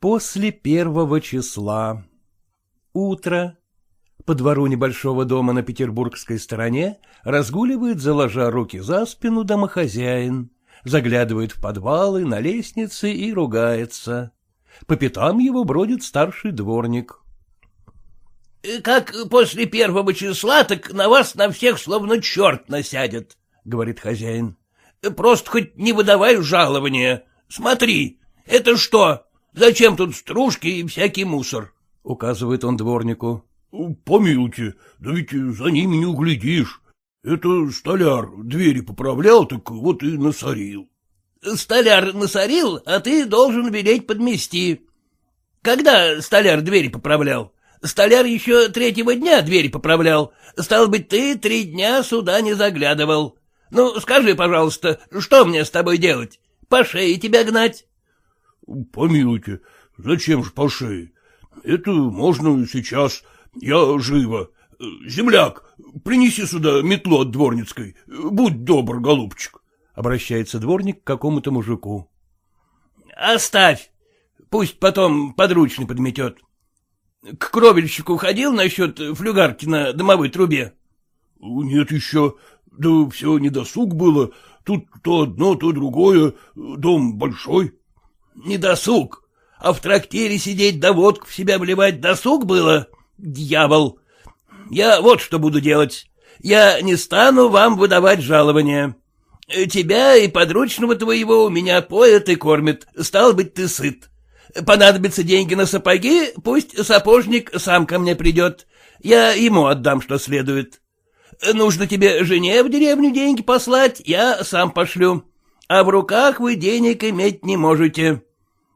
После первого числа. Утро. По двору небольшого дома на петербургской стороне разгуливает, заложа руки за спину, домохозяин, заглядывает в подвалы, на лестницы и ругается. По пятам его бродит старший дворник. — Как после первого числа, так на вас на всех словно черт насядет, — говорит хозяин. — Просто хоть не выдавай жалования. Смотри, это что? Зачем тут стружки и всякий мусор? — указывает он дворнику. — Помилуйте, да ведь за ними не углядишь. Это столяр двери поправлял, так вот и насорил. — Столяр насорил, а ты должен велеть подмести. Когда столяр двери поправлял? Столяр еще третьего дня двери поправлял. Стал быть, ты три дня сюда не заглядывал. Ну, скажи, пожалуйста, что мне с тобой делать? По шее тебя гнать? — Помилуйте, зачем же по шее? Это можно сейчас. Я живо. Земляк, принеси сюда метлу от дворницкой. Будь добр, голубчик. Обращается дворник к какому-то мужику. — Оставь. Пусть потом подручный подметет. К кровельщику ходил насчет флюгарки на домовой трубе? — Нет еще. Да все недосуг было. Тут то одно, то другое. Дом большой. — Недосуг? А в трактире сидеть да водку в себя вливать досуг было? Дьявол! Я вот что буду делать. Я не стану вам выдавать жалования. Тебя и подручного твоего у меня поят и кормят, стал быть, ты сыт. Понадобятся деньги на сапоги, пусть сапожник сам ко мне придет. Я ему отдам, что следует. Нужно тебе жене в деревню деньги послать, я сам пошлю. А в руках вы денег иметь не можете.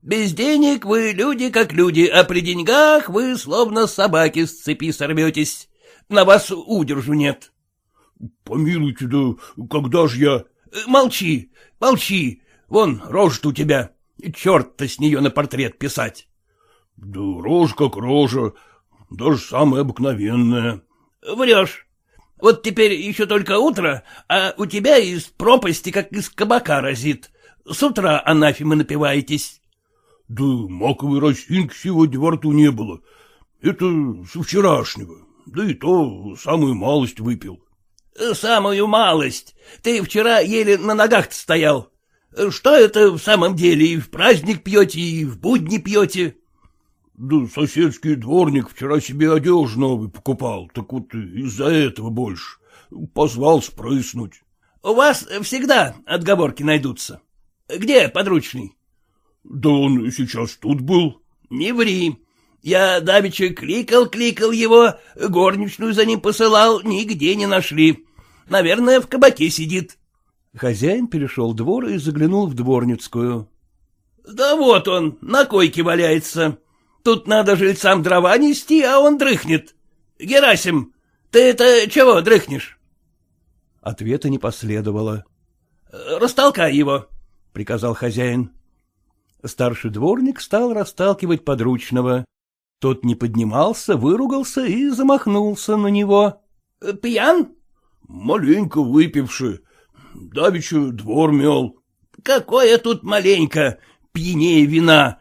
Без денег вы люди как люди, а при деньгах вы словно собаки с цепи сорветесь. На вас удержу нет. — Помилуйте, да когда ж я... — Молчи, молчи, вон рожа у тебя, черт-то с нее на портрет писать. — Да рожа как рожа, даже самая обыкновенная. — Врешь. Вот теперь еще только утро, а у тебя из пропасти, как из кабака разит. С утра анафемы напиваетесь. — Да маковой росинки сегодня во рту не было. Это со вчерашнего. Да и то самую малость выпил. — Самую малость? Ты вчера еле на ногах стоял. Что это в самом деле, и в праздник пьете, и в будни пьете? — Да соседский дворник вчера себе одежду новый покупал, так вот из-за этого больше. Позвал спрыснуть. — У вас всегда отговорки найдутся. Где подручный? — Да он сейчас тут был. — Не ври. Я давеча кликал-кликал его, горничную за ним посылал, нигде не нашли. Наверное, в кабаке сидит. Хозяин перешел двор и заглянул в дворницкую. — Да вот он, на койке валяется. Тут надо жильцам дрова нести, а он дрыхнет. Герасим, ты это чего дрыхнешь? Ответа не последовало. — Растолкай его, — приказал хозяин. Старший дворник стал расталкивать подручного. Тот не поднимался, выругался и замахнулся на него. — Пьян? — Маленько выпивший. Давеча двор мел. — Какое тут маленько, пьянее вина.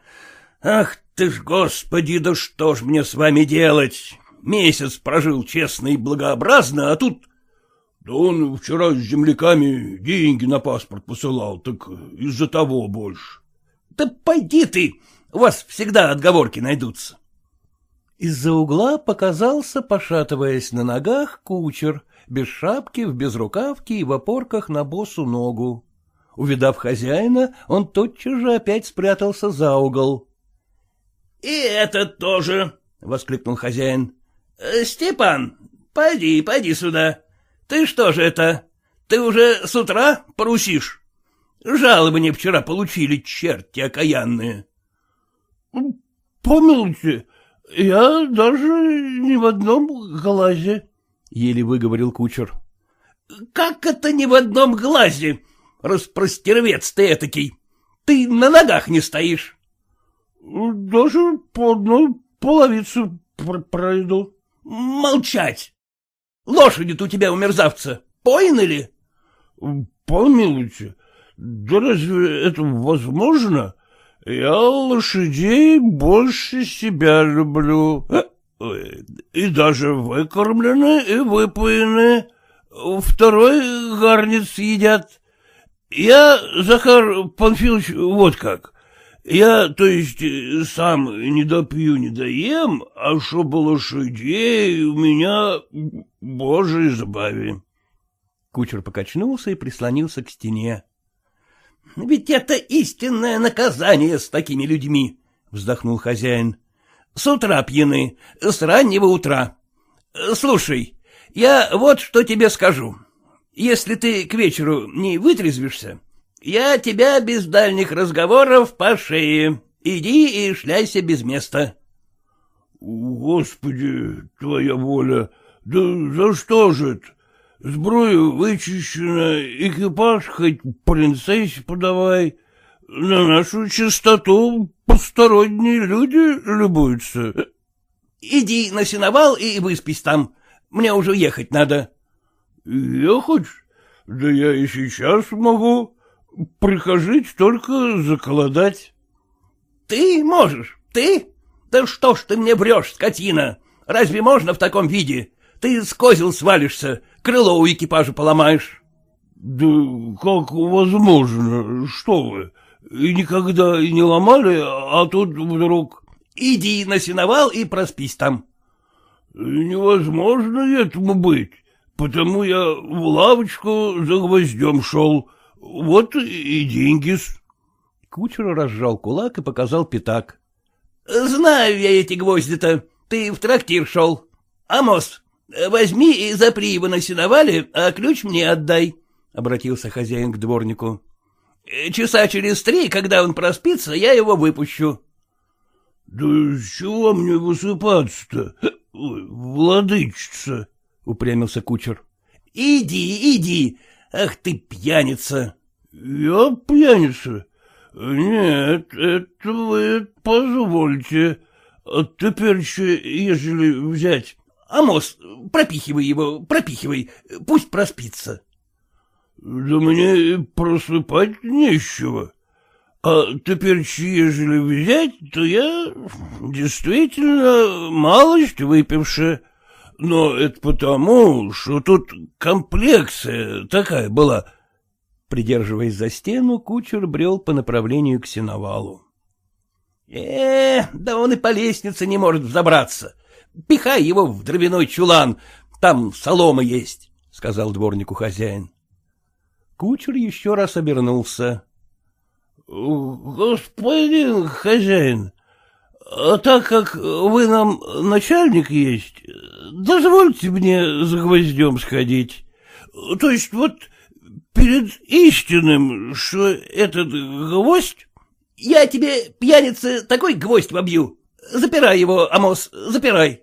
Ах ты ж, господи, да что ж мне с вами делать? Месяц прожил честно и благообразно, а тут... Да он вчера с земляками деньги на паспорт посылал, так из-за того больше. Да пойди ты, у вас всегда отговорки найдутся. Из-за угла показался, пошатываясь на ногах, кучер, без шапки, в безрукавке и в опорках на босу ногу. Увидав хозяина, он тотчас же опять спрятался за угол. — И этот тоже! — воскликнул хозяин. — Степан, пойди, пойди сюда. Ты что же это? Ты уже с утра порусишь? Жалобы вчера получили, черти окаянные. — Помилуйте, я даже ни в одном глазе, — еле выговорил кучер. — Как это ни в одном глазе? Распростервец ты этакий. Ты на ногах не стоишь. — Даже по одной половице пройду. — Молчать! Лошади-то у тебя у мерзавца поины ли? — Помилуйте, да разве это возможно? Я лошадей больше себя люблю. И даже выкормлены и выпоены. Второй гарниц едят. Я, Захар Панфилович, вот как. Я, то есть, сам не допью, не доем, а чтобы лошадей у меня, боже избави. Кучер покачнулся и прислонился к стене. — Ведь это истинное наказание с такими людьми, — вздохнул хозяин. — С утра пьяны, с раннего утра. Слушай, я вот что тебе скажу. Если ты к вечеру не вытрезвишься, я тебя без дальних разговоров по шее. Иди и шляйся без места. — Господи, твоя воля, да за что же это? Сброя вычищена, экипаж хоть принцессе подавай. На нашу чистоту посторонние люди любуются. Иди на сеновал и выспись там. Мне уже ехать надо. Ехать? Да я и сейчас могу. Прихожить только заколодать. Ты можешь? Ты? Да что ж ты мне врешь, скотина? Разве можно в таком виде? Ты с козел свалишься, крыло у экипажа поломаешь. — Да как возможно? Что вы? И никогда и не ломали, а тут вдруг... — Иди на сеновал и проспись там. — Невозможно этому быть, потому я в лавочку за гвоздем шел. Вот и деньги-с. Кучер разжал кулак и показал пятак. — Знаю я эти гвозди-то. Ты в трактир шел. Амос, возьми и запри его на сеновале, а ключ мне отдай, — обратился хозяин к дворнику. — Часа через три, когда он проспится, я его выпущу. — Да чего мне высыпаться-то, владычица? — упрямился кучер. — Иди, иди, ах ты пьяница. — Я пьяница? Нет, это вы позвольте. А теперь, ежели взять Амос, пропихивай его, пропихивай, пусть проспится. — Да мне просыпать нечего. А теперь, ежели взять, то я действительно малость выпившая. Но это потому, что тут комплекция такая была. Придерживаясь за стену, кучер брел по направлению к сеновалу. — Э, да он и по лестнице не может взобраться. Пихай его в дровяной чулан, там солома есть, — сказал дворнику хозяин. Кучер еще раз обернулся. — Господин хозяин, а так как вы нам начальник есть, дозвольте мне за гвоздем сходить. То есть вот перед истинным, что этот гвоздь... — Я тебе, пьяница, такой гвоздь вобью. Запирай его, Амос, запирай. —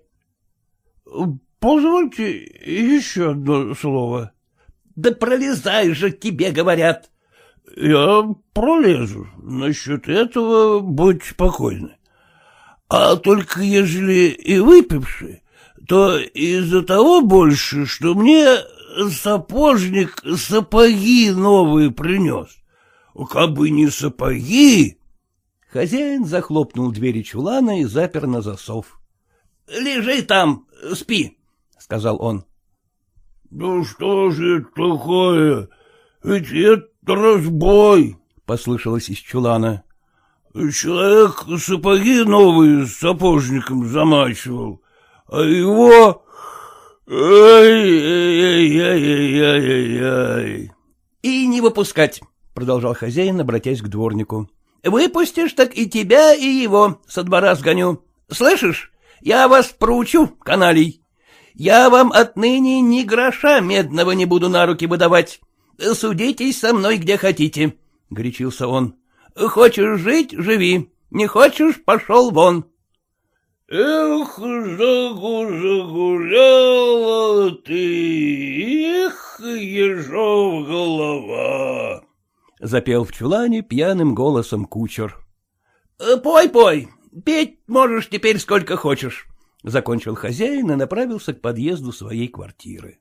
Позвольте еще одно слово. — Да пролезай же, тебе говорят. — Я пролезу. Насчет этого будь спокойны. А только ежели и выпивши, то из-за того больше, что мне сапожник сапоги новые принес. Как бы не сапоги... Хозяин захлопнул двери чулана и запер на засов. — Лежи там, спи, — сказал он. — Да что же это такое? Ведь это разбой, — послышалось из чулана. Человек сапоги новые с сапожником замачивал, а его... Ай-яй-яй-яй-яй-яй. — И не выпускать, — продолжал хозяин, обратясь к дворнику. — Выпустишь, так и тебя, и его со двора сгоню. Слышишь? Я вас проучу, каналий. Я вам отныне ни гроша медного не буду на руки выдавать. Судитесь со мной где хотите, — горячился он. Хочешь жить — живи, не хочешь — пошел вон. Эх, загу загуляла ты, эх, ежов голова! — запел в чулане пьяным голосом кучер. — Пой, пой, петь можешь теперь сколько хочешь, — закончил хозяин и направился к подъезду своей квартиры.